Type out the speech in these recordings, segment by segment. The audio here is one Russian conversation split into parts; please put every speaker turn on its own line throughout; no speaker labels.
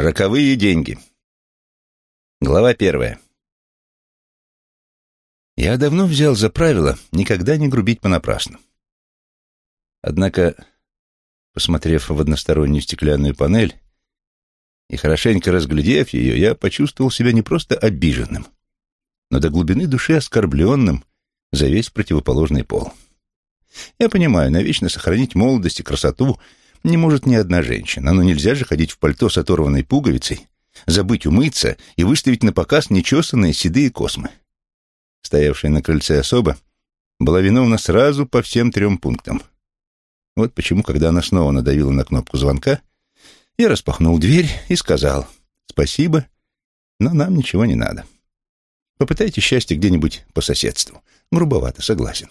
Роковые деньги. Глава первая. Я давно взял за правило никогда не грубить понапрасну. Однако, посмотрев в одностороннюю стеклянную панель и хорошенько разглядев ее, я почувствовал себя не просто обиженным, но до глубины души оскорбленным за весь противоположный пол. Я понимаю, навечно сохранить молодость и красоту — не может ни одна женщина, но нельзя же ходить в пальто с оторванной пуговицей, забыть умыться и выставить на показ нечесанные седые космы. Стоявшая на крыльце особа была виновна сразу по всем трем пунктам. Вот почему, когда она снова надавила на кнопку звонка, я распахнул дверь и сказал «Спасибо, но нам ничего не надо. Попытайте счастье где-нибудь по соседству. Грубовато, согласен».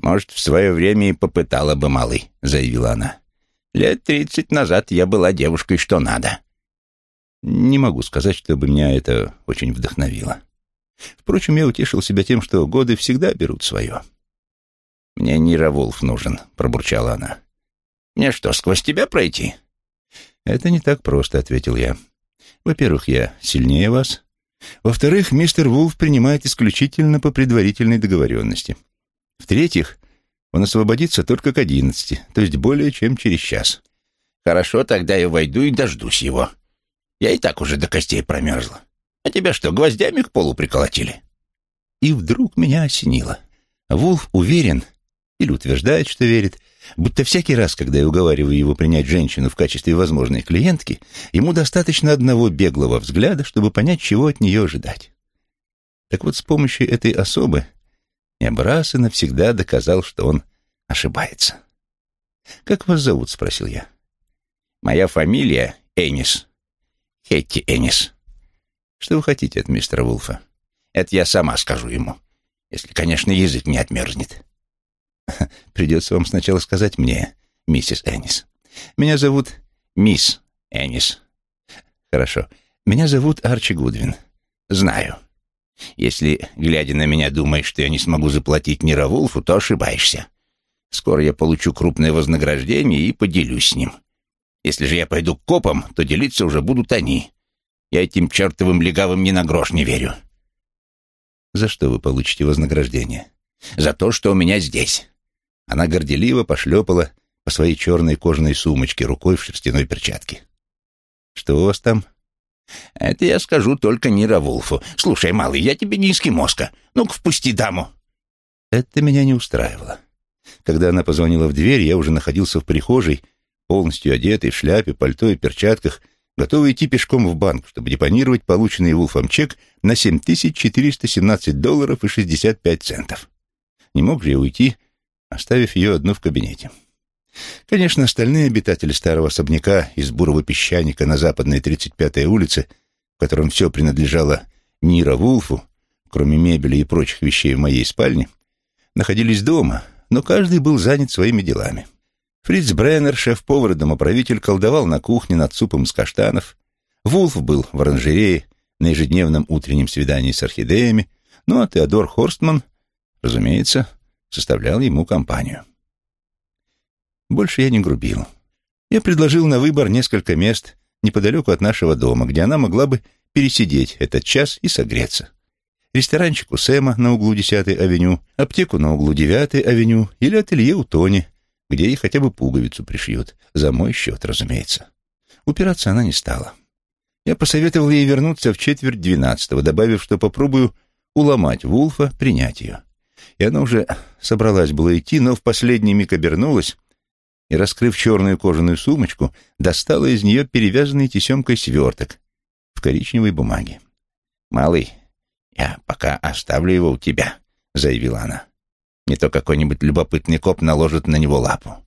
«Может, в свое время и попытала бы, малый», — заявила она. Лет тридцать назад я была девушкой что надо.
Не могу сказать, чтобы меня это очень вдохновило. Впрочем, я утешил себя тем, что годы всегда берут свое.
«Мне Нира Вулф нужен», — пробурчала она. «Мне что, сквозь тебя пройти?»
«Это не так просто», — ответил я. «Во-первых, я сильнее вас. Во-вторых, мистер Вулф принимает исключительно по предварительной договоренности. В-третьих, он освободится только к одиннадцати, то есть более чем через час.
Хорошо, тогда я войду и дождусь его. Я и так уже до костей промерзла. А тебя что, гвоздями к полу приколотили?
И вдруг меня осенило. Вулф уверен, или утверждает, что верит, будто всякий раз, когда я уговариваю его принять женщину в качестве возможной клиентки, ему достаточно одного беглого взгляда, чтобы понять, чего от нее ожидать. Так вот, с помощью этой особы бы раз и навсегда доказал, что он ошибается. «Как вас зовут?» — спросил я.
«Моя фамилия Энис. Хетти Энис».
«Что вы хотите от мистера Вулфа?»
«Это я сама скажу ему, если, конечно, язык не отмерзнет».
«Придется вам сначала сказать мне, миссис Энис. Меня зовут
мисс Энис».
«Хорошо. Меня зовут Арчи Гудвин».
«Знаю». Если, глядя на меня, думаешь, что я не смогу заплатить Мировулфу, то ошибаешься. Скоро я получу крупное вознаграждение и поделюсь с ним. Если же я пойду к копам, то делиться уже будут они. Я этим чертовым легавым ни на грош не верю.
За что вы получите вознаграждение?
За то, что у меня здесь.
Она горделиво пошлепала по своей черной кожаной сумочке рукой в шерстяной перчатке. Что у вас там?
Это я скажу только Нира Вулфу. Слушай, малый, я тебе не эскимоска. Ну-ка, впусти даму.
Это меня не устраивало. Когда она позвонила в дверь, я уже находился в прихожей, полностью одетый, в шляпе, пальто и перчатках, готовый идти пешком в банк, чтобы депонировать полученный Вулфом чек на 7417 долларов и 65 центов. Не мог же я уйти, оставив ее одну в кабинете. Конечно, остальные обитатели старого особняка из бурого песчаника на западной 35-й улице, в котором все принадлежало Нира Вулфу, кроме мебели и прочих вещей в моей спальне, находились дома, но каждый был занят своими делами. Фриц Бреннер, шеф-повар и домоправитель, колдовал на кухне над супом из каштанов. Вулф был в оранжерее на ежедневном утреннем свидании с орхидеями, ну а Теодор Хорстман, разумеется, составлял ему компанию. Больше я не грубил. Я предложил на выбор несколько мест неподалеку от нашего дома, где она могла бы пересидеть этот час и согреться. Ресторанчик у Сэма на углу 10-й авеню, аптеку на углу 9-й авеню или ателье у Тони, где ей хотя бы пуговицу пришьют. За мой счет, разумеется. Упираться она не стала. Я посоветовал ей вернуться в четверть двенадцатого, добавив, что попробую уломать Вулфа принять ее. И она уже собралась было идти, но в последний миг обернулась и, раскрыв черную кожаную сумочку, достала из нее перевязанный тесемкой сверток в коричневой бумаге.
«Малый, я пока оставлю его у тебя», — заявила она. «Не то какой-нибудь любопытный коп наложит на него лапу».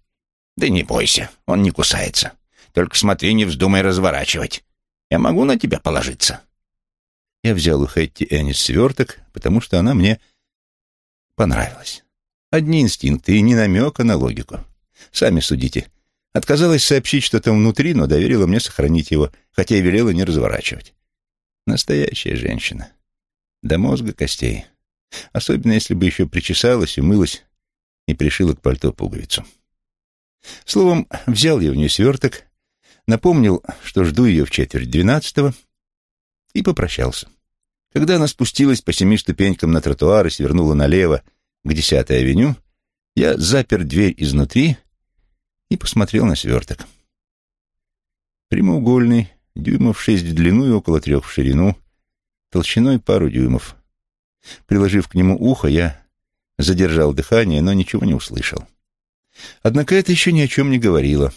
«Да не бойся, он не кусается. Только смотри, не вздумай разворачивать. Я могу на тебя положиться».
Я взял у Хэтти Эннис сверток, потому что она мне понравилась. Одни инстинкты и ни намека на логику. Сами судите. Отказалась сообщить, что там внутри, но доверила мне сохранить его, хотя и велела не разворачивать. Настоящая женщина. До мозга костей. Особенно, если бы еще причесалась, умылась и пришила к пальто пуговицу. Словом, взял я у нее сверток, напомнил, что жду ее в четверть двенадцатого, и попрощался. Когда она спустилась по семи ступенькам на тротуар и свернула налево к десятой авеню, я запер дверь изнутри и посмотрел на сверток. Прямоугольный, дюймов шесть в длину и около трех в ширину, толщиной пару дюймов. Приложив к нему ухо, я задержал дыхание, но ничего не услышал. Однако это еще ни о чем не говорило.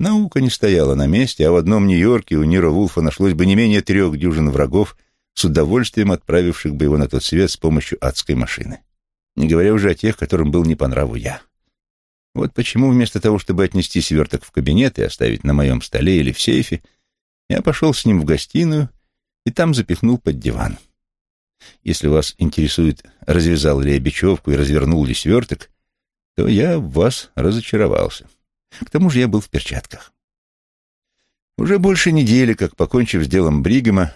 Наука не стояла на месте, а в одном Нью-Йорке у Нира Вулфа нашлось бы не менее трех дюжин врагов, с удовольствием отправивших бы его на тот свет с помощью адской машины. Не говоря уже о тех, которым был не по нраву я. Вот почему вместо того, чтобы отнести сверток в кабинет и оставить на моем столе или в сейфе, я пошел с ним в гостиную и там запихнул под диван. Если вас интересует, развязал ли я бечевку и развернул ли сверток, то я в вас разочаровался. К тому же я был в перчатках. Уже больше недели, как, покончив с делом Бригема,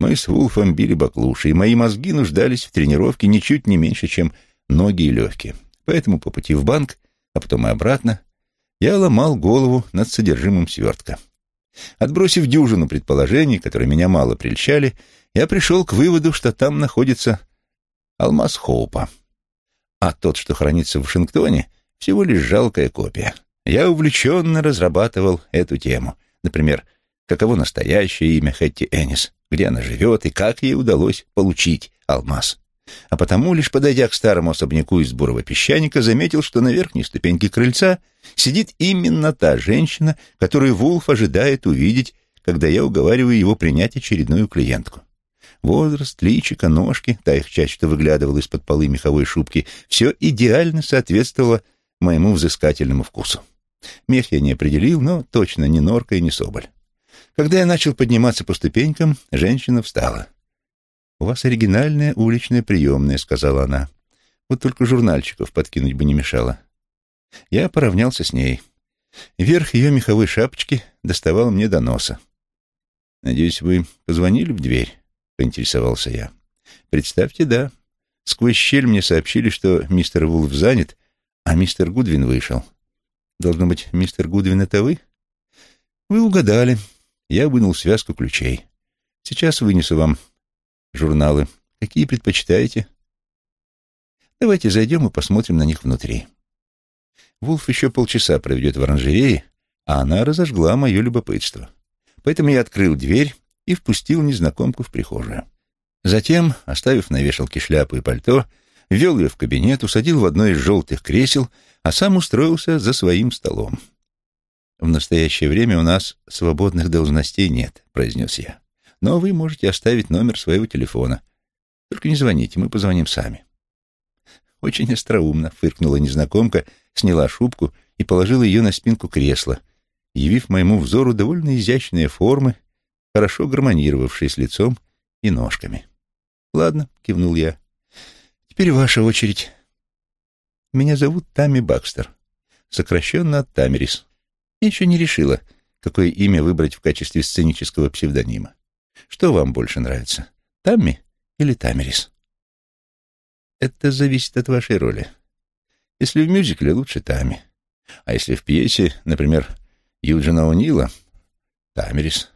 мы с Вулфом били баклуши, и мои мозги нуждались в тренировке ничуть не меньше, чем ноги и легкие. Поэтому по пути в банк, а потом и обратно, я ломал голову над содержимым свертка. Отбросив дюжину предположений, которые меня мало прельщали, я пришел к выводу, что там находится алмаз Хоупа. А тот, что хранится в Вашингтоне, всего лишь жалкая копия. Я увлеченно разрабатывал эту тему. Например, каково настоящее имя Хэтти Энис, где она живет и как ей удалось получить алмаз. А потому, лишь подойдя к старому особняку из бурого песчаника, заметил, что на верхней ступеньке крыльца сидит именно та женщина, которую Вулф ожидает увидеть, когда я уговариваю его принять очередную клиентку. Возраст, личико, ножки, та их часть, что выглядывала из-под полы меховой шубки, все идеально соответствовало моему взыскательному вкусу. Мех я не определил, но точно не норка и не соболь. Когда я начал подниматься по ступенькам, женщина встала. «У вас оригинальная уличная приемная», — сказала она. «Вот только журнальчиков подкинуть бы не мешало». Я поравнялся с ней. Верх ее меховой шапочки доставал мне до носа. «Надеюсь, вы позвонили в дверь?» — поинтересовался я. «Представьте, да. Сквозь щель мне сообщили, что мистер Вулф занят, а мистер Гудвин вышел. Должно быть, мистер Гудвин — это вы?» «Вы угадали». Я вынул связку ключей. «Сейчас вынесу вам журналы. Какие предпочитаете?» «Давайте зайдем и посмотрим на них внутри». Вулф еще полчаса проведет в оранжерее, а она разожгла мое любопытство. Поэтому я открыл дверь и впустил незнакомку в прихожую. Затем, оставив на вешалке шляпу и пальто, ввел ее в кабинет, усадил в одно из желтых кресел, а сам устроился за своим столом. «В настоящее время у нас свободных должностей нет», — произнес я. «Но вы можете оставить номер своего телефона. Только не звоните, мы позвоним сами». «Очень остроумно», — фыркнула незнакомка, сняла шубку и положила ее на спинку кресла, явив моему взору довольно изящные формы, хорошо гармонировавшие с лицом и ножками. «Ладно», — кивнул я. «Теперь ваша очередь. Меня зовут Тами Бакстер, сокращенно от Тамерис. Я еще не решила, какое имя выбрать в качестве сценического псевдонима. Что вам больше нравится, Тамми или Тамерис?» Это зависит от вашей роли. Если в мюзикле, лучше Тами. А если в пьесе, например, Юджина О'Нила, Тамерис.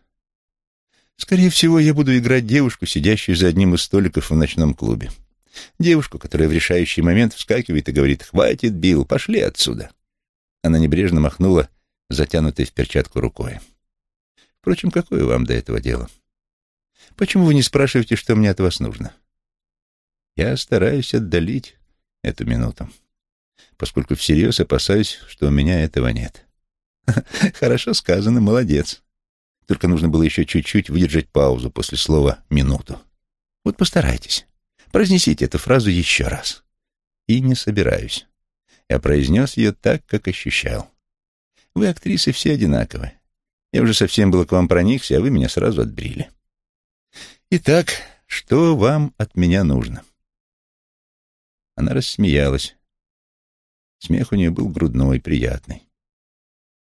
Скорее всего, я буду играть девушку, сидящую за одним из столиков в ночном клубе. Девушку, которая в решающий момент вскакивает и говорит «Хватит, Билл, пошли отсюда». Она небрежно махнула затянутой в перчатку рукой. Впрочем, какое вам до этого дело? Почему вы не спрашиваете, что мне от вас нужно? Я стараюсь отдалить эту минуту, поскольку всерьез опасаюсь, что у меня этого нет. Хорошо сказано, молодец. Только нужно было еще чуть-чуть выдержать паузу после слова «минуту». Вот постарайтесь. Произнесите эту фразу еще раз. И не собираюсь. Я произнес ее так, как ощущал. Вы, актрисы, все одинаковы. Я уже совсем было к вам проникся, а вы меня сразу отбрили. Итак, что вам от меня нужно? — она рассмеялась. Смех у нее был грудной, приятный.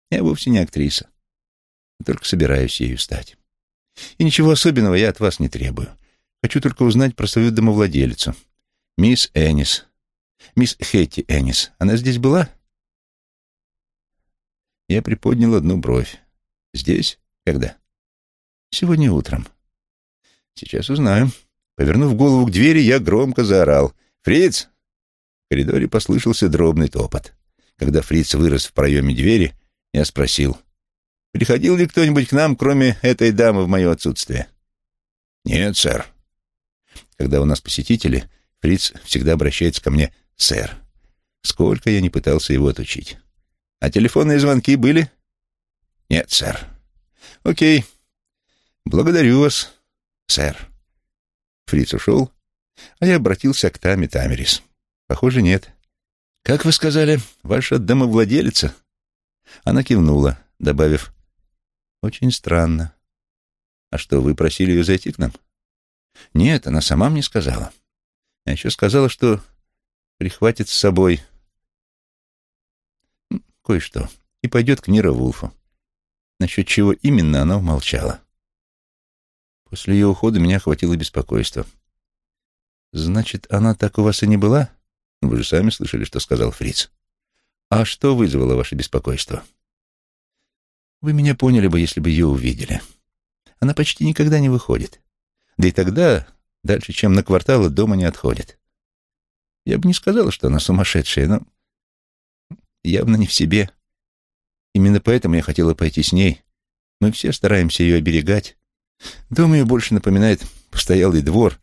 Я вовсе не актриса, только собираюсь ею стать. И ничего особенного я от вас не требую. Хочу только узнать про свою домовладелицу, мисс Энис. Мисс Хетти Энис. Она здесь была? Я приподнял одну бровь. Здесь? Когда? Сегодня утром. Сейчас узнаю. Повернув голову к двери, я громко заорал. «Фриц!» В коридоре послышался дробный топот. Когда Фриц вырос в проеме двери, я спросил. «Приходил ли кто-нибудь к нам, кроме этой дамы, в мое отсутствие?» «Нет, сэр». Когда у нас посетители, Фриц всегда обращается ко мне «сэр». Сколько я не пытался его отучить. «А телефонные звонки были?» «Нет, сэр». «Окей. Благодарю вас, сэр». Фриц ушел, а я обратился к Таме Тамерис. Похоже, нет. «Как вы сказали, ваша домовладелица?» Она кивнула, добавив, «Очень странно. А что, вы просили ее зайти к нам?» «Нет, она сама мне сказала. А еще сказала, что прихватит с собой кое-что и пойдет к Нира Вулфу. Насчет чего именно она умолчала. После ее ухода меня охватило беспокойство. «Значит, она так у вас и не была?» «Вы же сами слышали, что сказал Фриц. «А что вызвало ваше беспокойство?» «Вы меня поняли бы, если бы ее увидели. Она почти никогда не выходит. Да и тогда, дальше, чем на квартал, дома не отходит. Я бы не сказала, что она сумасшедшая, но явно не в себе. Именно поэтому я хотела пойти с ней. Мы все стараемся ее оберегать. Дом ее больше напоминает постоялый двор,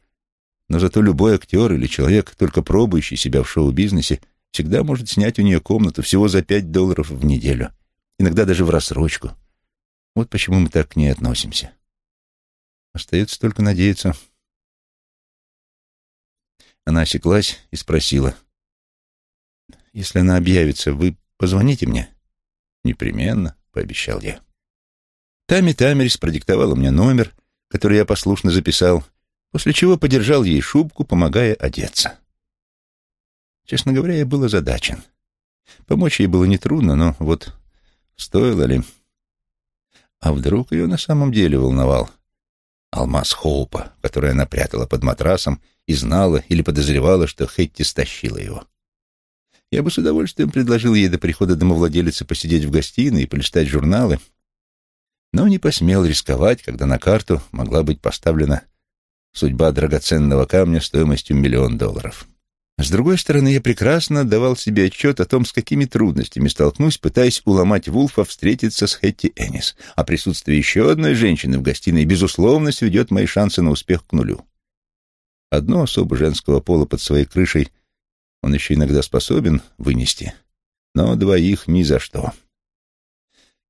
но зато любой актер или человек, только пробующий себя в шоу-бизнесе, всегда может снять у нее комнату всего за пять долларов в неделю, иногда даже в рассрочку. Вот почему мы так к ней относимся. Остается только надеяться. Она осеклась и спросила. «Если она объявится, вы позвоните мне?» «Непременно», — пообещал я. Тами Тамерис продиктовала мне номер, который я послушно записал, после чего подержал ей шубку, помогая одеться. Честно говоря, я был озадачен. Помочь ей было нетрудно, но вот стоило ли... А вдруг ее на самом деле волновал алмаз Хоупа, который она прятала под матрасом и знала или подозревала, что Хетти стащила его. Я бы с удовольствием предложил ей до прихода домовладелицы посидеть в гостиной и полистать журналы, но не посмел рисковать, когда на карту могла быть поставлена судьба драгоценного камня стоимостью миллион долларов. С другой стороны, я прекрасно отдавал себе отчет о том, с какими трудностями столкнусь, пытаясь уломать Вулфа встретиться с Хэтти Эннис, а присутствие еще одной женщины в гостиной, безусловно, сведет мои шансы на успех к нулю. Одно особо женского пола под своей крышей он еще иногда способен вынести, но двоих ни за что.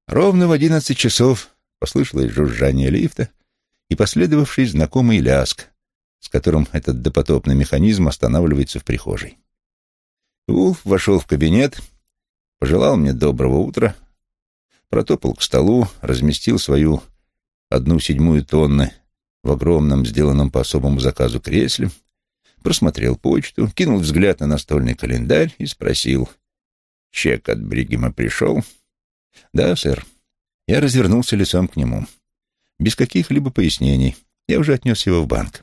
Ровно в одиннадцать часов послышалось жужжание лифта и последовавший знакомый ляск, с которым этот допотопный механизм останавливается в прихожей. Вулф вошел в кабинет, пожелал мне доброго утра, протопал к столу, разместил свою одну седьмую тонны в огромном, сделанном по особому заказу кресле, просмотрел почту, кинул взгляд на настольный календарь и спросил, «Чек от Бригема пришел?» «Да, сэр». Я развернулся лицом к нему. Без каких-либо пояснений. Я уже отнес его в банк.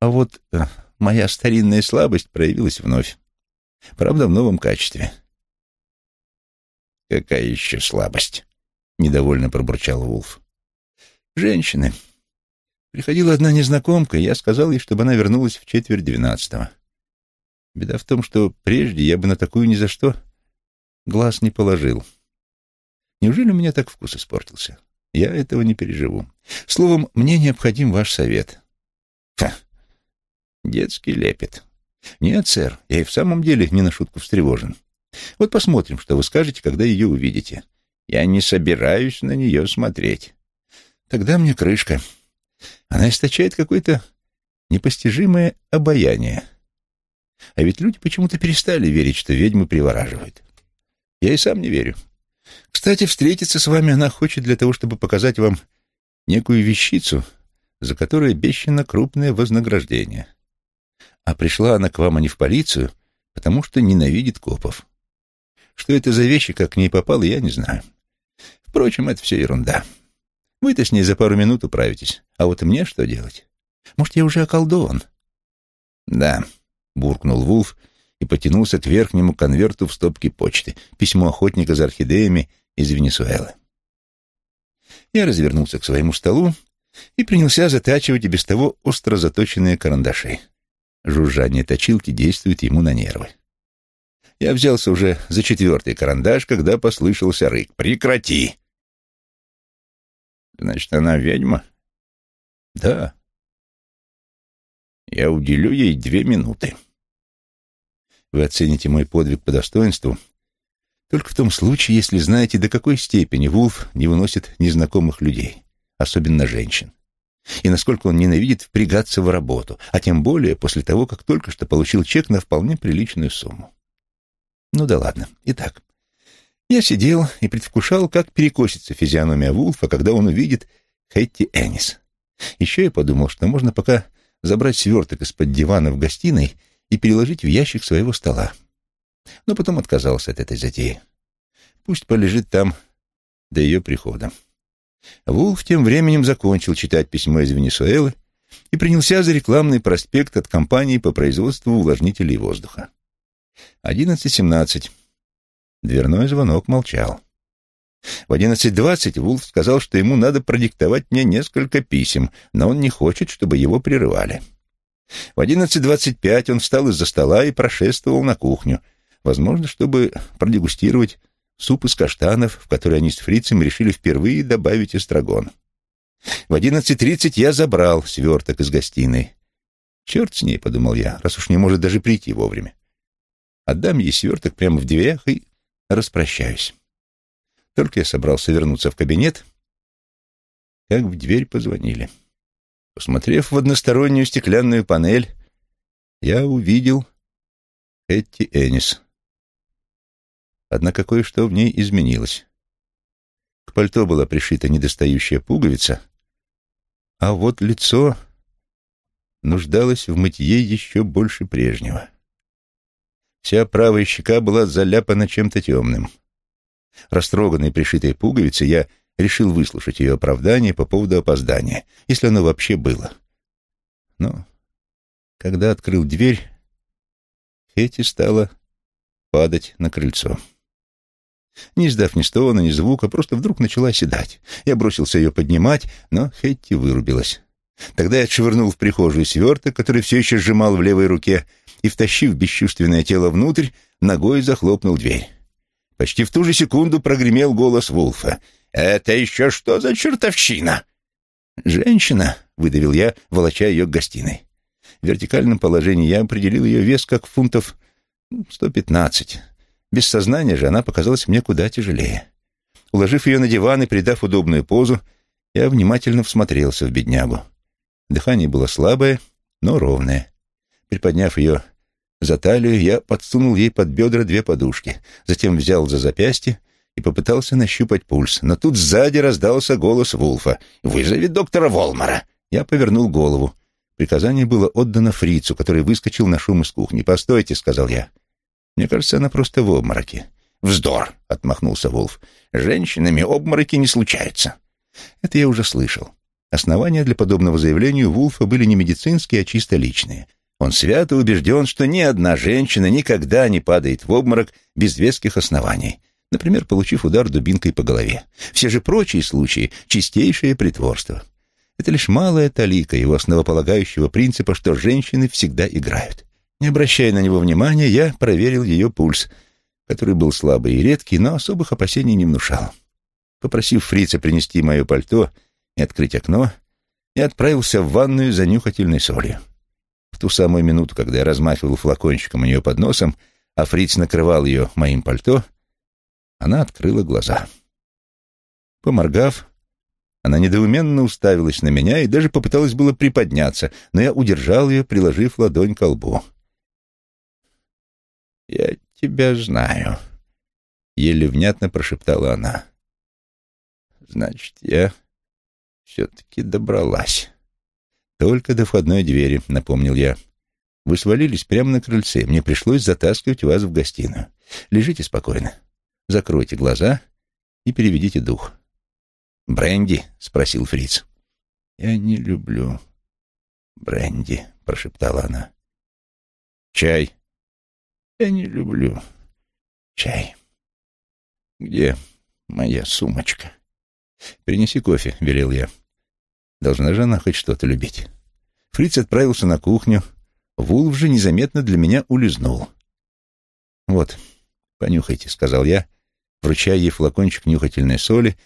А вот э, моя старинная слабость проявилась вновь. Правда, в новом качестве. «Какая еще слабость?» — недовольно пробурчал Вулф. «Женщины. Приходила одна незнакомка, и я сказал ей, чтобы она вернулась в четверть двенадцатого. Беда в том, что прежде я бы на такую ни за что глаз не положил». Неужели у меня так вкус испортился? Я этого не переживу. Словом, мне необходим ваш совет. Ха. Детский лепет. Нет, сэр, я и в самом деле не на шутку встревожен. Вот посмотрим, что вы скажете, когда ее увидите. Я не собираюсь на нее смотреть. Тогда мне крышка. Она источает какое-то непостижимое обаяние. А ведь люди почему-то перестали верить, что ведьмы привораживают. Я и сам не верю. Кстати, встретиться с вами она хочет для того, чтобы показать вам некую вещицу, за которую обещано крупное вознаграждение. А пришла она к вам, а не в полицию, потому что ненавидит копов. Что это за вещи, как к ней попало, я не знаю. Впрочем, это все ерунда. Вы-то с ней за пару минут управитесь, а вот мне что делать? Может, я уже околдован? Да, буркнул Вулф и потянулся к верхнему конверту в стопке почты, письмо охотника за орхидеями из Венесуэлы. Я развернулся к своему столу и принялся затачивать и без того остро заточенные карандаши. Жужжание точилки действует ему на нервы. Я взялся уже за четвертый карандаш, когда послышался рык. «Прекрати!» «Значит, она ведьма?» «Да». «Я уделю ей две минуты». Вы оцените мой подвиг по достоинству только в том случае, если знаете, до какой степени Вулф не выносит незнакомых людей, особенно женщин, и насколько он ненавидит впрягаться в работу, а тем более после того, как только что получил чек на вполне приличную сумму. Ну да ладно. Итак, я сидел и предвкушал, как перекосится физиономия Вулфа, когда он увидит Хэтти Эннис. Еще я подумал, что можно пока забрать сверток из-под дивана в гостиной и переложить в ящик своего стола. Но потом отказался от этой затеи. Пусть полежит там до ее прихода. Вулф тем временем закончил читать письмо из Венесуэлы и принялся за рекламный проспект от компании по производству увлажнителей воздуха. Одиннадцать семнадцать. Дверной звонок молчал. В одиннадцать двадцать Вулф сказал, что ему надо продиктовать мне несколько писем, но он не хочет, чтобы его прерывали. В одиннадцать двадцать пять он встал из-за стола и прошествовал на кухню, возможно, чтобы продегустировать суп из каштанов, в который они с фрицем решили впервые добавить эстрагон. В одиннадцать тридцать я забрал сверток из гостиной. «Черт с ней», — подумал я, — раз уж не может даже прийти вовремя. Отдам ей сверток прямо в дверях и распрощаюсь. Только я собрался вернуться в кабинет, как в дверь позвонили. Посмотрев в одностороннюю стеклянную панель, я увидел Этти Энис. Однако кое-что в ней изменилось. К пальто была пришита недостающая пуговица, а вот лицо нуждалось в мытье еще больше прежнего. Вся правая щека была заляпана чем-то темным. Растроганной пришитой пуговицей я решил выслушать ее оправдание по поводу опоздания, если оно вообще было. Но когда открыл дверь, Хетти стала падать на крыльцо. Не издав ни стона, ни звука, просто вдруг начала седать. Я бросился ее поднимать, но Хетти вырубилась. Тогда я отшвырнул в прихожую сверток, который все еще сжимал в левой руке, и, втащив бесчувственное тело внутрь, ногой захлопнул дверь. Почти в ту же секунду прогремел голос Вулфа. «Это еще что за чертовщина?» «Женщина», — выдавил я, волоча ее к гостиной. В вертикальном положении я определил ее вес как фунтов сто пятнадцать. Без сознания же она показалась мне куда тяжелее. Уложив ее на диван и придав удобную позу, я внимательно всмотрелся в беднягу. Дыхание было слабое, но ровное. Приподняв ее за талию, я подсунул ей под бедра две подушки, затем взял за запястье и попытался нащупать пульс. Но тут сзади раздался голос Вулфа. «Вызови доктора Волмара!» Я повернул голову. Приказание было отдано фрицу, который выскочил на шум из кухни. «Постойте», — сказал я. «Мне кажется, она просто в обмороке». «Вздор!» — отмахнулся Волф. «Женщинами обмороки не случаются». Это я уже слышал. Основания для подобного заявления у Вулфа были не медицинские, а чисто личные. Он свято убежден, что ни одна женщина никогда не падает в обморок без веских оснований, например, получив удар дубинкой по голове. Все же прочие случаи — чистейшее притворство. Это лишь малая талика его основополагающего принципа, что женщины всегда играют. Не обращая на него внимания, я проверил ее пульс, который был слабый и редкий, но особых опасений не внушал. Попросив фрица принести мое пальто и открыть окно, я отправился в ванную за нюхательной солью. В ту самую минуту, когда я размахивал флакончиком у нее под носом, а фриц накрывал ее моим пальто, она открыла глаза. Поморгав, она недоуменно уставилась на меня и даже попыталась было приподняться, но я удержал ее, приложив ладонь к лбу. «Я тебя знаю», — еле внятно прошептала она. «Значит, я все-таки добралась». «Только до входной двери», — напомнил я. «Вы свалились прямо на крыльце. Мне пришлось затаскивать вас в гостиную. Лежите спокойно. Закройте глаза и переведите дух». «Бренди?» — спросил Фриц. «Я не люблю бренди», — прошептала она. «Чай?» «Я не люблю чай». «Где моя сумочка?» «Принеси кофе», — велел я. Должна же она хоть что-то любить. Фриц отправился на кухню. Вулф же незаметно для меня улизнул. «Вот, понюхайте», — сказал я, вручая ей флакончик нюхательной соли,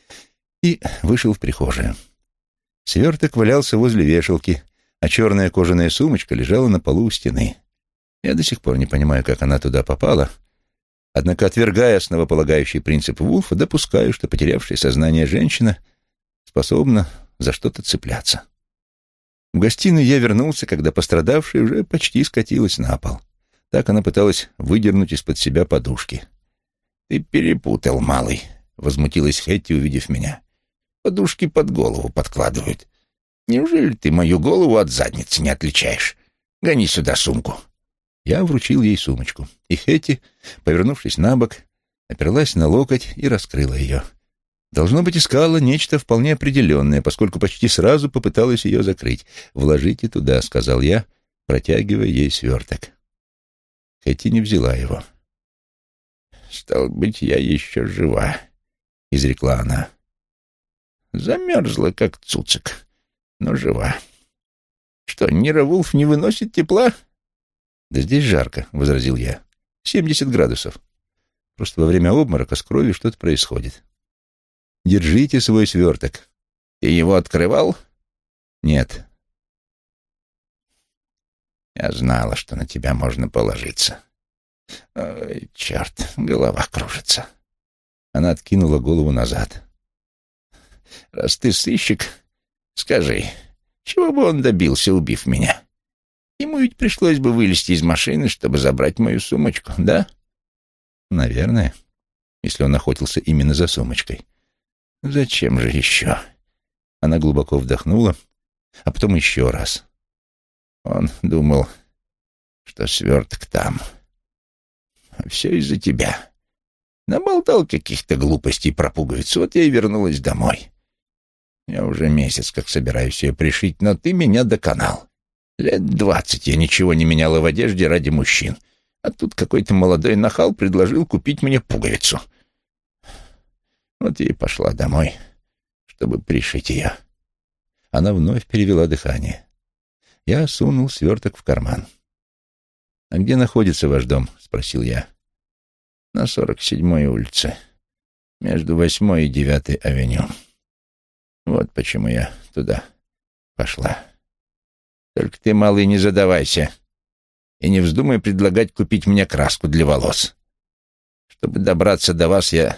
и вышел в прихожую. Сверток валялся возле вешалки, а черная кожаная сумочка лежала на полу у стены. Я до сих пор не понимаю, как она туда попала, однако, отвергая основополагающий принцип Вулфа, допускаю, что потерявшая сознание женщина способна за что-то цепляться. В гостиную я вернулся, когда пострадавшая уже почти скатилась на пол. Так она пыталась выдернуть из-под себя подушки. «Ты перепутал, малый», — возмутилась Хетти, увидев меня. «Подушки под голову подкладывают. Неужели ты мою голову от задницы не отличаешь? Гони сюда сумку». Я вручил ей сумочку, и Хетти, повернувшись на бок, оперлась на локоть и раскрыла ее. Должно быть, искала нечто вполне определенное, поскольку почти сразу попыталась ее закрыть. «Вложите туда», — сказал я, протягивая ей сверток. Хэти не взяла его. «Стал быть, я еще жива», — изрекла она. «Замерзла, как цуцик, но жива. Что, Нира Вулф не выносит тепла?» «Да здесь жарко», — возразил я. «Семьдесят градусов. Просто во время обморока с кровью что-то происходит». Держите свой сверток.
Ты его открывал?
Нет.
Я знала, что на тебя можно положиться. Ой, черт, голова кружится.
Она откинула голову назад.
Раз ты сыщик, скажи, чего бы он добился, убив меня? Ему ведь пришлось бы вылезти из машины, чтобы забрать мою сумочку, да?
Наверное, если он охотился именно за сумочкой.
Зачем же еще?
Она глубоко вдохнула, а потом еще раз.
Он думал, что сверток там. Все из-за тебя. Наболтал каких-то глупостей про пуговицу, вот я и вернулась домой. Я уже месяц как собираюсь ее пришить, но ты меня доконал. Лет двадцать я ничего не меняла в одежде ради мужчин. А тут какой-то молодой нахал предложил купить мне пуговицу — вот и пошла домой, чтобы пришить ее.
Она вновь перевела дыхание. Я сунул сверток в карман. «А где находится ваш дом?» — спросил я.
«На сорок седьмой улице, между восьмой и девятой авеню. Вот почему я туда пошла. Только ты, малый, не задавайся и не вздумай предлагать купить мне краску для волос. Чтобы добраться до вас, я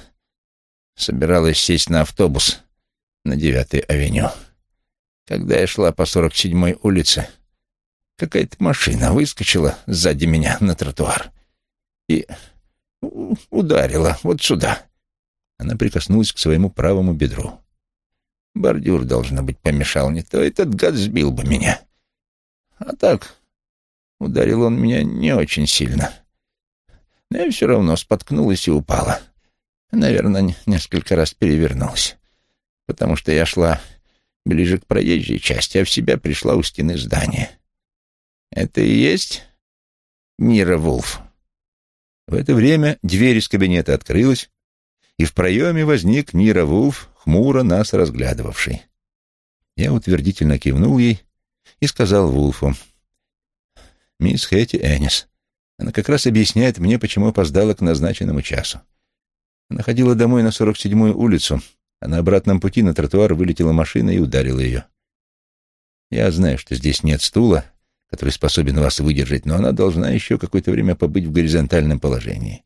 собиралась сесть на автобус на девятой авеню. Когда я шла по сорок седьмой улице, какая-то машина выскочила сзади меня на тротуар и ударила вот сюда.
Она прикоснулась к своему правому бедру.
Бордюр, должно быть, помешал, не то этот гад сбил бы меня. А так, ударил он меня не очень сильно. Но я все равно споткнулась и упала. — Наверное, несколько раз перевернулась, потому что я шла ближе к проезжей части, а в себя пришла у стены здания. Это и есть Нира Вулф.
В это время дверь из кабинета открылась, и в проеме возник Нира Вулф, хмуро нас разглядывавший. Я утвердительно кивнул ей и сказал Вулфу, «Мисс Хэти Эннис, она как раз объясняет мне, почему опоздала к назначенному часу. Она ходила домой на 47-ю улицу, а на обратном пути на тротуар вылетела машина и ударила ее. Я знаю, что здесь нет стула, который способен вас выдержать, но она должна еще какое-то время побыть в горизонтальном положении.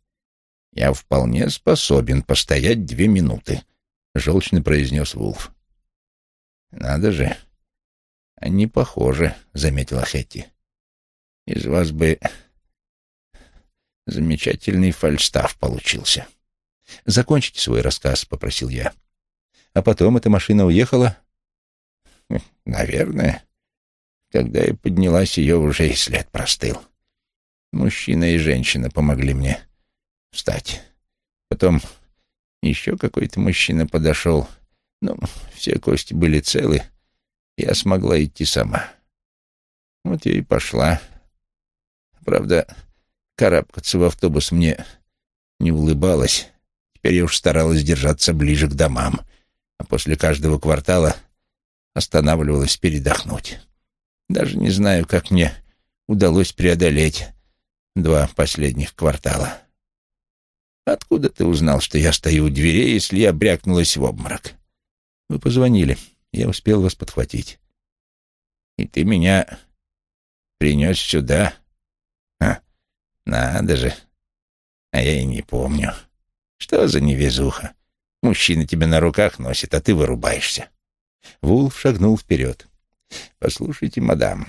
«Я вполне способен постоять две минуты», — желчно произнес Вулф. «Надо же, они похожи», — заметила Хетти. «Из вас бы замечательный фальстав получился».
«Закончите свой рассказ», — попросил я. «А потом эта машина уехала?»
«Наверное. Когда я поднялась, ее уже и след простыл. Мужчина и женщина помогли мне встать. Потом еще какой-то мужчина подошел. Ну, все кости были целы. Я смогла идти сама. Вот я и пошла. Правда, карабкаться в автобус мне не улыбалось. Теперь я уж старалась держаться ближе к домам. а после каждого квартала останавливалась передохнуть. Даже не знаю, как мне удалось преодолеть два последних квартала. Откуда ты узнал, что я стою у дверей, если я брякнулась в обморок?
Вы позвонили. Я успел вас подхватить.
И ты меня принес сюда? Ха, надо же. А я и не помню. Что за невезуха? Мужчина тебя на руках носит, а ты вырубаешься.
Вулф шагнул вперед.
«Послушайте, мадам,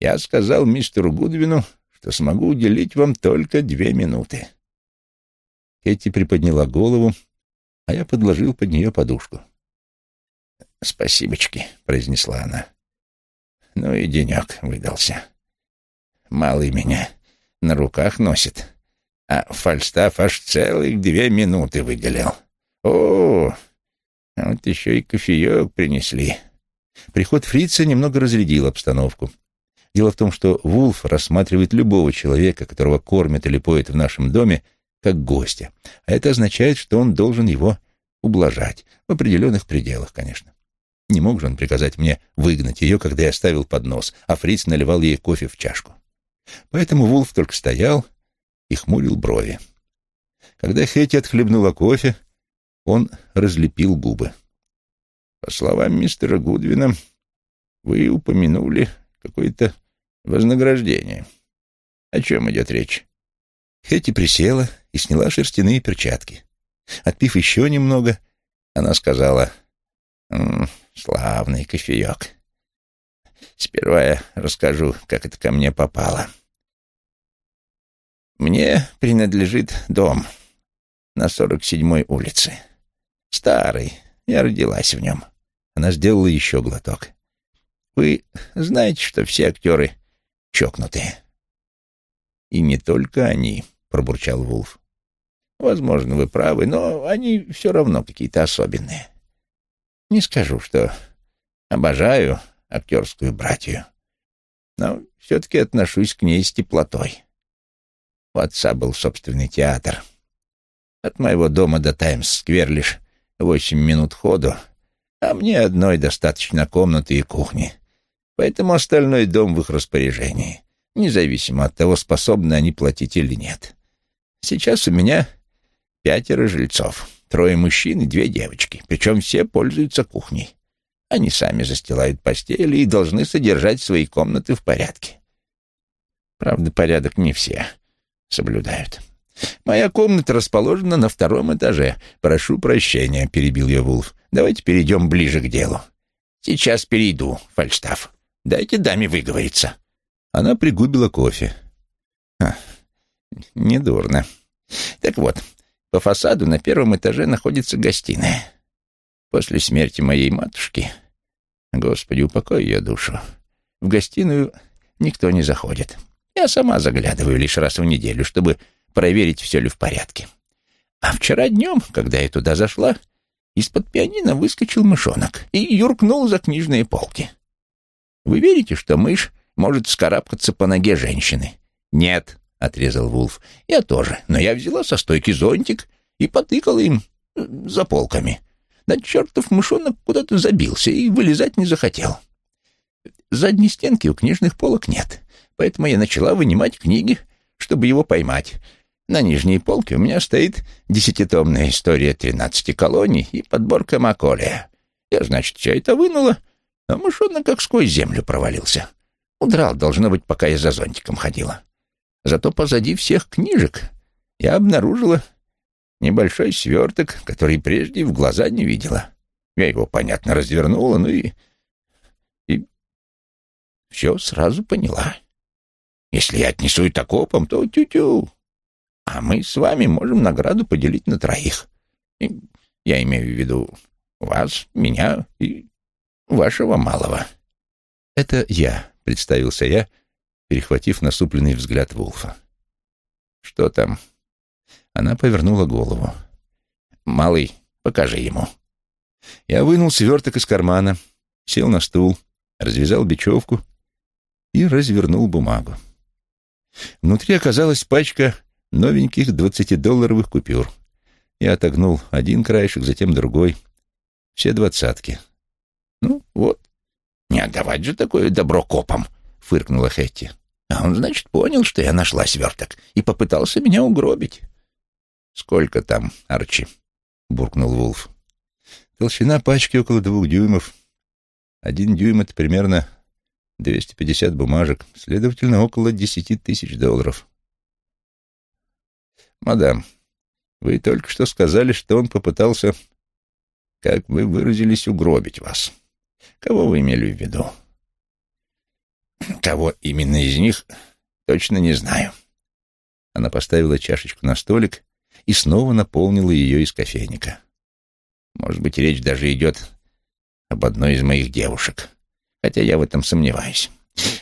я сказал мистеру Гудвину, что смогу уделить вам только две минуты».
Кэти приподняла голову, а я подложил под нее подушку.
«Спасибочки», — произнесла она. «Ну и денек выдался. Малый меня на руках носит, а Фальстаф аж целых две минуты выделил. О, вот еще и кофеек принесли».
Приход фрица немного разрядил обстановку. Дело в том, что Вулф рассматривает любого человека, которого кормят или поят в нашем доме, как гостя. А это означает, что он должен его ублажать. В определенных пределах, конечно. Не мог же он приказать мне выгнать ее, когда я ставил поднос, а Фриц наливал ей кофе в чашку. Поэтому Вулф только стоял и хмурил брови. Когда Хетти отхлебнула кофе, он разлепил губы.
«По словам мистера Гудвина, вы упомянули какое-то вознаграждение. О чем идет речь?»
Хетти присела и сняла шерстяные перчатки. Отпив еще немного, она сказала,
«М -м, «Славный кофеек. Сперва я расскажу, как это ко мне попало. Мне принадлежит дом на сорок седьмой улице. Старый, я родилась в нем».
Она сделала еще глоток.
«Вы знаете, что все актеры чокнутые?» «И не только они», — пробурчал Вулф. Возможно, вы правы, но они все равно какие-то особенные. Не скажу, что обожаю актерскую братью, но все-таки отношусь к ней с теплотой. У отца был собственный театр. От моего дома до Таймс-сквер лишь восемь минут ходу, а мне одной достаточно комнаты и кухни, поэтому остальной дом в их распоряжении, независимо от того, способны они платить или нет. Сейчас у меня Пятеро жильцов. Трое мужчин и две девочки. Причем все пользуются кухней. Они сами застилают постели и должны содержать свои комнаты в порядке. Правда, порядок не все соблюдают. Моя комната расположена на втором этаже. Прошу прощения, перебил я Вулф. Давайте перейдем ближе к делу. Сейчас перейду, Фальстаф. Дайте даме выговориться.
Она пригубила кофе.
А, недурно. Так вот, по фасаду на первом этаже находится гостиная. После смерти моей матушки, Господи, упокой ее душу, в гостиную никто не заходит. Я сама заглядываю лишь раз в неделю, чтобы проверить, все ли в порядке. А вчера днем, когда я туда зашла, из-под пианино выскочил мышонок и юркнул за книжные полки. Вы верите, что мышь может скарабкаться по ноге женщины? Нет, — отрезал Вулф. «Я тоже, но я взяла со стойки зонтик и потыкала им э, за полками. Да чертов мышонок куда-то забился и вылезать не захотел. Задней стенки у книжных полок нет, поэтому я начала вынимать книги, чтобы его поймать. На нижней полке у меня стоит десятитомная история тринадцати колоний и подборка Маколия. Я, значит, все это вынула, а мышонок как сквозь землю провалился. Удрал, должно быть, пока я за зонтиком ходила. Зато позади всех книжек я обнаружила небольшой сверток, который прежде в глаза не видела. Я его, понятно, развернула, ну и... и все сразу поняла. Если я отнесу это копам, то тю-тю. А мы с вами можем награду поделить на троих. И я имею в виду вас, меня и вашего малого.
Это я, представился я, — перехватив насупленный взгляд Вулфа.
«Что там?»
Она повернула голову.
«Малый, покажи ему».
Я вынул сверток из кармана, сел на стул, развязал бечевку и развернул бумагу. Внутри оказалась пачка новеньких двадцатидолларовых купюр. Я отогнул один краешек, затем другой. Все двадцатки.
Ну, вот. Не отдавать же такое добро копам, фыркнула Хетти. А он, значит, понял, что я нашла сверток и попытался меня угробить.
Сколько там, Арчи? буркнул Вулф. Толщина пачки около двух дюймов. Один дюйм — это примерно 250 бумажек, следовательно, около десяти тысяч долларов. Мадам, вы только что сказали, что он попытался, как вы выразились, угробить вас. Кого вы имели в виду?
Кого именно из них, точно не знаю.
Она поставила чашечку на столик и снова наполнила ее из кофейника.
Может быть, речь даже идет об одной из моих девушек, хотя я в этом сомневаюсь.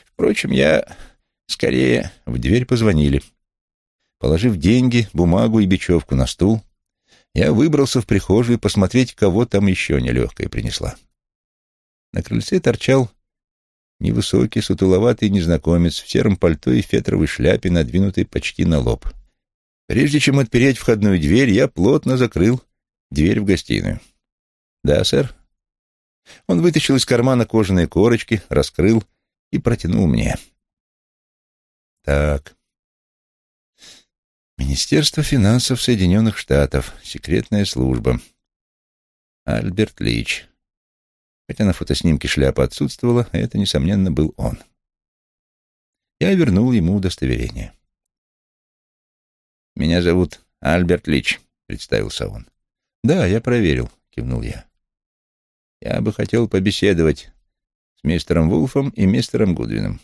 Впрочем, я скорее...
В дверь позвонили. Положив деньги, бумагу и бечевку на стул, я выбрался в прихожую посмотреть, кого там еще нелегкая принесла. На крыльце торчал невысокий, сутуловатый незнакомец в сером пальто и фетровой шляпе, надвинутой почти на лоб. Прежде чем отпереть входную дверь, я плотно закрыл дверь в гостиную. «Да, сэр?» Он вытащил из кармана кожаные корочки, раскрыл и протянул мне. «Так, Министерство финансов Соединенных Штатов, секретная служба. Альберт Лич. Хотя на фотоснимке шляпа отсутствовала, это, несомненно, был он. Я вернул ему удостоверение. «Меня зовут Альберт Лич», — представился он. «Да, я проверил», — кивнул я. «Я бы хотел побеседовать с мистером Вулфом и мистером Гудвином».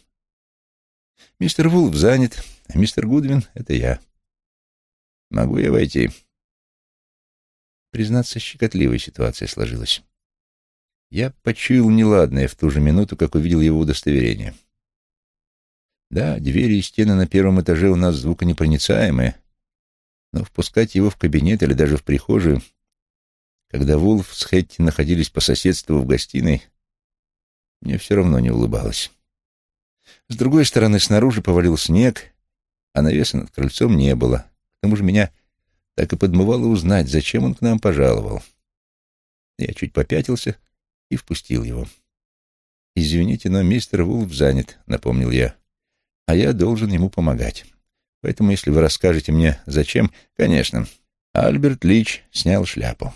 «Мистер Вулф занят, а мистер Гудвин — это я». Могу я войти? Признаться, щекотливая ситуация сложилась. Я почуял неладное в ту же минуту, как увидел его удостоверение. Да, двери и стены на первом этаже у нас звуконепроницаемые, но впускать его в кабинет или даже в прихожую, когда Вулф с Хэтти находились по соседству в гостиной, мне все равно не улыбалось. С другой стороны, снаружи повалил снег, а навеса над крыльцом не было. К тому же меня так и подмывало узнать, зачем он к нам пожаловал. Я чуть попятился и впустил его. «Извините, но мистер Вулф занят», — напомнил я. «А я должен ему помогать. Поэтому, если вы расскажете мне, зачем...» «Конечно». Альберт Лич снял шляпу.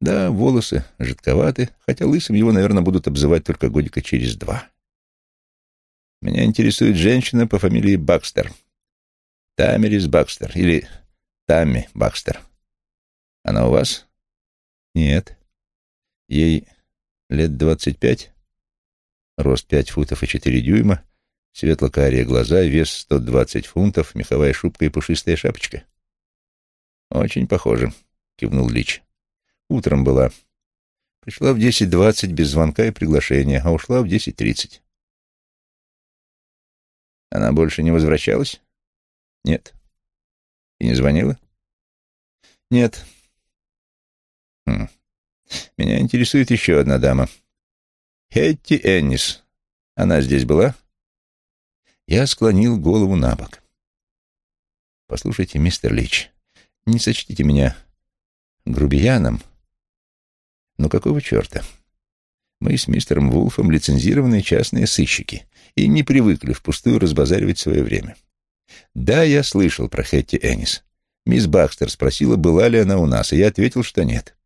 Да, волосы жидковаты, хотя лысым его, наверное, будут обзывать только годика через два. Меня интересует женщина по фамилии Бакстер. Тамерис Бакстер или Тамми Бакстер. Она у вас? Нет. Ей лет двадцать пять, рост пять футов и четыре дюйма, светло-карие глаза, вес сто двадцать фунтов, меховая шубка и пушистая шапочка. Очень похоже, кивнул Лич. Утром была. Пришла в десять двадцать без звонка и приглашения, а ушла в десять тридцать. Она больше не возвращалась? Нет. И не звонила? Нет. Хм. Меня интересует еще одна дама. Хетти Эннис. Она здесь была? Я склонил голову на бок. Послушайте, мистер Лич, не сочтите меня грубияном, но какого черта? Мы с мистером Вулфом лицензированные частные сыщики и не привыкли впустую разбазаривать свое время. — да, я слышал про Хетти Энис. Мисс Бакстер спросила, была ли она у нас, и я ответил, что нет.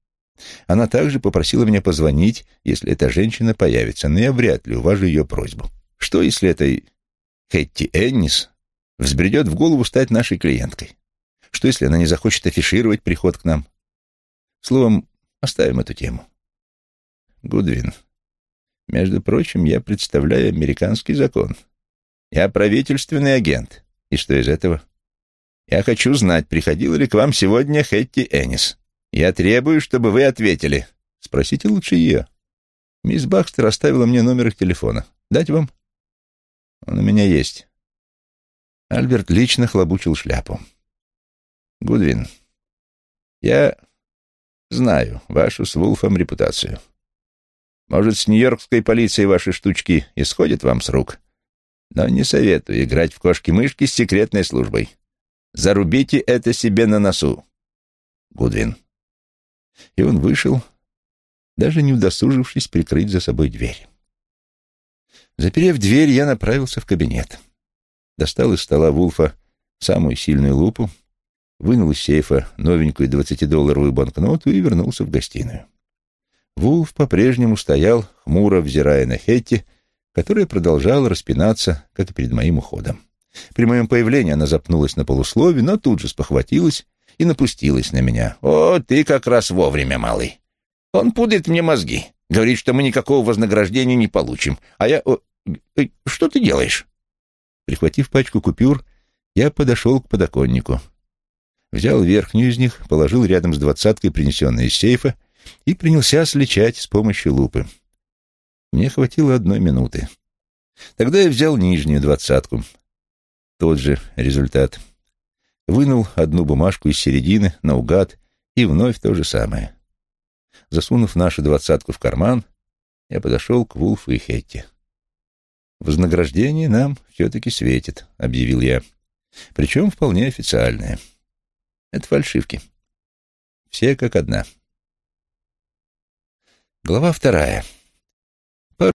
Она также попросила меня позвонить, если эта женщина появится, но я вряд ли уважу ее просьбу. Что, если этой Хетти Эннис взбредет в голову стать нашей клиенткой? Что, если она не захочет афишировать приход к нам? Словом, оставим эту тему. Гудвин, между прочим, я представляю американский закон. Я правительственный агент. И что из этого? Я хочу знать, приходила ли к вам сегодня Хетти Энис. Я требую, чтобы вы ответили. Спросите лучше ее. Мисс Бакстер оставила мне номер их телефона. Дать вам? Он у меня есть. Альберт лично хлобучил шляпу. Гудвин, я знаю вашу с Вулфом репутацию. Может, с нью-йоркской полицией ваши штучки исходят вам с рук? Но не советую играть в кошки-мышки с секретной службой. Зарубите это себе на носу. Гудвин. И он вышел, даже не удосужившись прикрыть за собой дверь. Заперев дверь, я направился в кабинет. Достал из стола Вулфа самую сильную лупу, вынул из сейфа новенькую двадцатидолларовую банкноту и вернулся в гостиную. Вулф по-прежнему стоял, хмуро взирая на Хетти, которая продолжала распинаться, как и перед моим уходом. При моем появлении она запнулась на полуслове, но тут же спохватилась и напустилась на меня. «О, ты как раз вовремя, малый. Он пудрит мне мозги. Говорит, что мы никакого вознаграждения не получим. А я... Э, что ты делаешь?» Прихватив пачку купюр, я подошел к подоконнику. Взял верхнюю из них, положил рядом с двадцаткой, принесенной из сейфа, и принялся сличать с помощью лупы. Мне хватило одной минуты. Тогда я взял нижнюю двадцатку. Тот же результат. Вынул одну бумажку из середины, наугад, и вновь то же самое. Засунув нашу двадцатку в карман, я подошел к Вулфу и Хетти. «Вознаграждение нам все-таки светит», — объявил я. «Причем вполне официальное. Это фальшивки. Все как одна». Глава вторая.